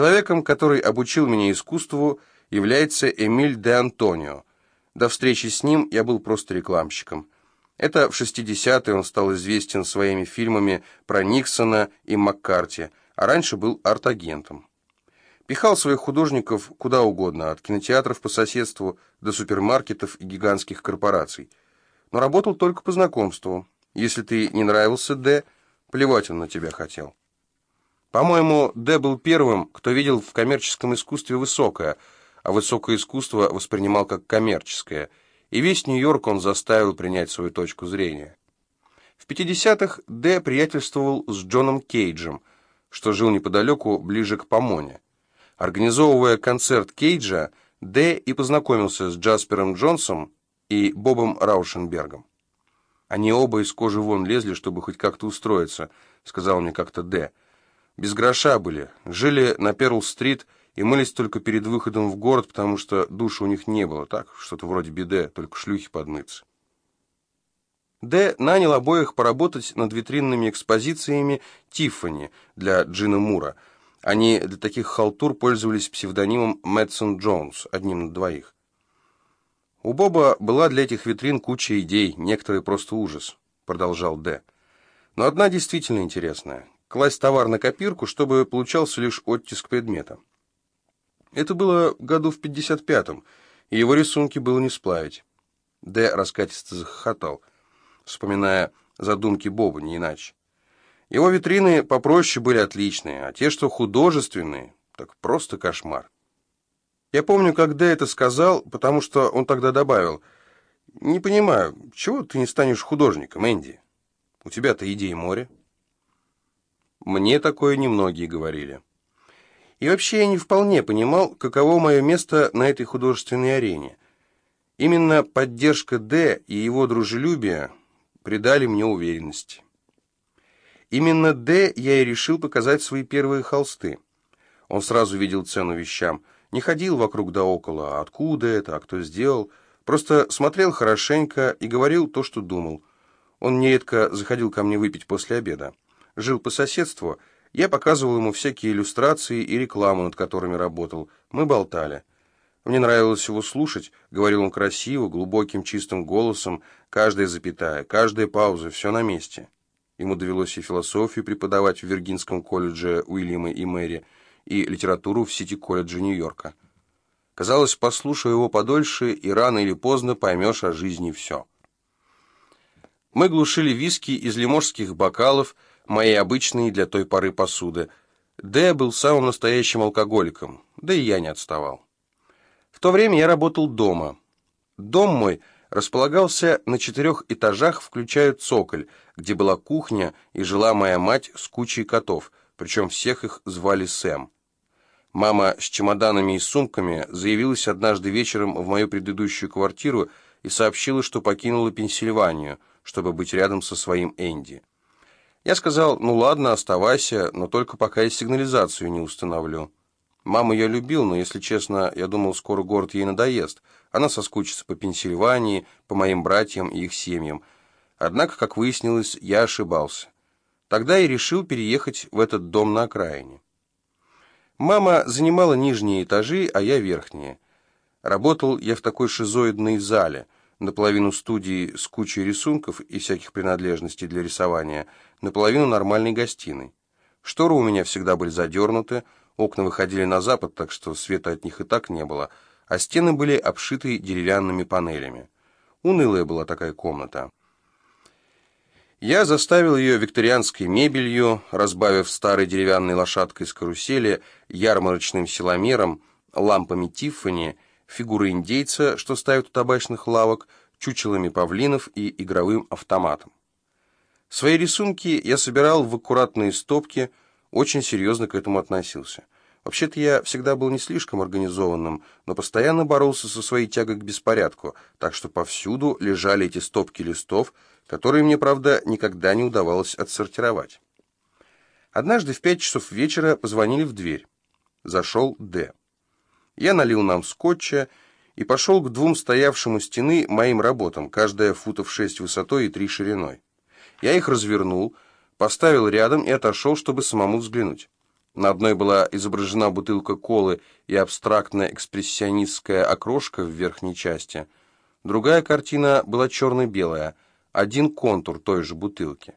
Человеком, который обучил меня искусству, является Эмиль де Антонио. До встречи с ним я был просто рекламщиком. Это в 60-е он стал известен своими фильмами про Никсона и Маккарти, а раньше был арт-агентом. Пихал своих художников куда угодно, от кинотеатров по соседству до супермаркетов и гигантских корпораций. Но работал только по знакомству. Если ты не нравился Д, плевать он на тебя хотел. По-моему, Д был первым, кто видел в коммерческом искусстве высокое, а высокое искусство воспринимал как коммерческое, и весь Нью-Йорк он заставил принять свою точку зрения. В 50-х Д приятельствовал с Джоном Кейджем, что жил неподалеку, ближе к Помоне. Организовывая концерт Кейджа, Д и познакомился с Джаспером Джонсом и Бобом Раушенбергом. Они оба из кожи вон лезли, чтобы хоть как-то устроиться, сказал мне как-то Д. Без гроша были, жили на Перл-стрит и мылись только перед выходом в город, потому что души у них не было, так, что-то вроде биде, только шлюхи подмыться. Д. нанял обоих поработать над витринными экспозициями Тиффани для Джина Мура – они для таких халтур пользовались псевдонимом Мэтсон Джонс, одним на двоих. У Боба была для этих витрин куча идей, некоторые просто ужас, продолжал Д. Но одна действительно интересная. Класть товар на копирку, чтобы получался лишь оттиск предмета. Это было году в 55-м, и его рисунки было не сплавить. Д раскатисто захохотал, вспоминая задумки Боба, не иначе. Его витрины попроще были отличные, а те, что художественные, так просто кошмар. Я помню, когда это сказал, потому что он тогда добавил, «Не понимаю, чего ты не станешь художником, Энди? У тебя-то идеи море». Мне такое немногие говорили. И вообще я не вполне понимал, каково мое место на этой художественной арене. Именно поддержка Д и его дружелюбие придали мне уверенности. Именно Д я и решил показать свои первые холсты. Он сразу видел цену вещам, не ходил вокруг да около, а откуда это, а кто сделал, просто смотрел хорошенько и говорил то, что думал. Он нередко заходил ко мне выпить после обеда. Жил по соседству, я показывал ему всякие иллюстрации и рекламу, над которыми работал. Мы болтали. Мне нравилось его слушать, говорил он красиво, глубоким, чистым голосом, каждая запятая, каждая пауза, все на месте. Ему довелось и философию преподавать в Виргинском колледже Уильяма и Мэри, и литературу в Сити-колледже Нью-Йорка. Казалось, послушай его подольше, и рано или поздно поймешь о жизни все. Мы глушили виски из лиможских бокалов, моей обычной для той поры посуды. Д был самым настоящим алкоголиком, да и я не отставал. В то время я работал дома. Дом мой – располагался на четырех этажах, включая цоколь, где была кухня и жила моя мать с кучей котов, причем всех их звали Сэм. Мама с чемоданами и сумками заявилась однажды вечером в мою предыдущую квартиру и сообщила, что покинула Пенсильванию, чтобы быть рядом со своим Энди. Я сказал, ну ладно, оставайся, но только пока я сигнализацию не установлю. Маму я любил, но, если честно, я думал, скоро город ей надоест. Она соскучится по Пенсильвании, по моим братьям и их семьям. Однако, как выяснилось, я ошибался. Тогда я решил переехать в этот дом на окраине. Мама занимала нижние этажи, а я верхние. Работал я в такой шизоидной зале, наполовину студии с кучей рисунков и всяких принадлежностей для рисования, наполовину нормальной гостиной. Шторы у меня всегда были задернуты, окна выходили на запад, так что света от них и так не было, а стены были обшиты деревянными панелями. Унылая была такая комната. Я заставил ее викторианской мебелью, разбавив старой деревянной лошадкой с карусели, ярмарочным силомером, лампами Тиффани, фигурой индейца, что ставят у табачных лавок, чучелами павлинов и игровым автоматом. Свои рисунки я собирал в аккуратные стопки, очень серьезно к этому относился. Вообще-то я всегда был не слишком организованным, но постоянно боролся со своей тягой к беспорядку, так что повсюду лежали эти стопки листов, которые мне, правда, никогда не удавалось отсортировать. Однажды в пять часов вечера позвонили в дверь. Зашел Д. Я налил нам скотча и пошел к двум стоявшим у стены моим работам, каждая футов шесть высотой и три шириной. Я их развернул, поставил рядом и отошел, чтобы самому взглянуть. На одной была изображена бутылка колы и абстрактная экспрессионистская окрошка в верхней части. Другая картина была черно-белая, один контур той же бутылки.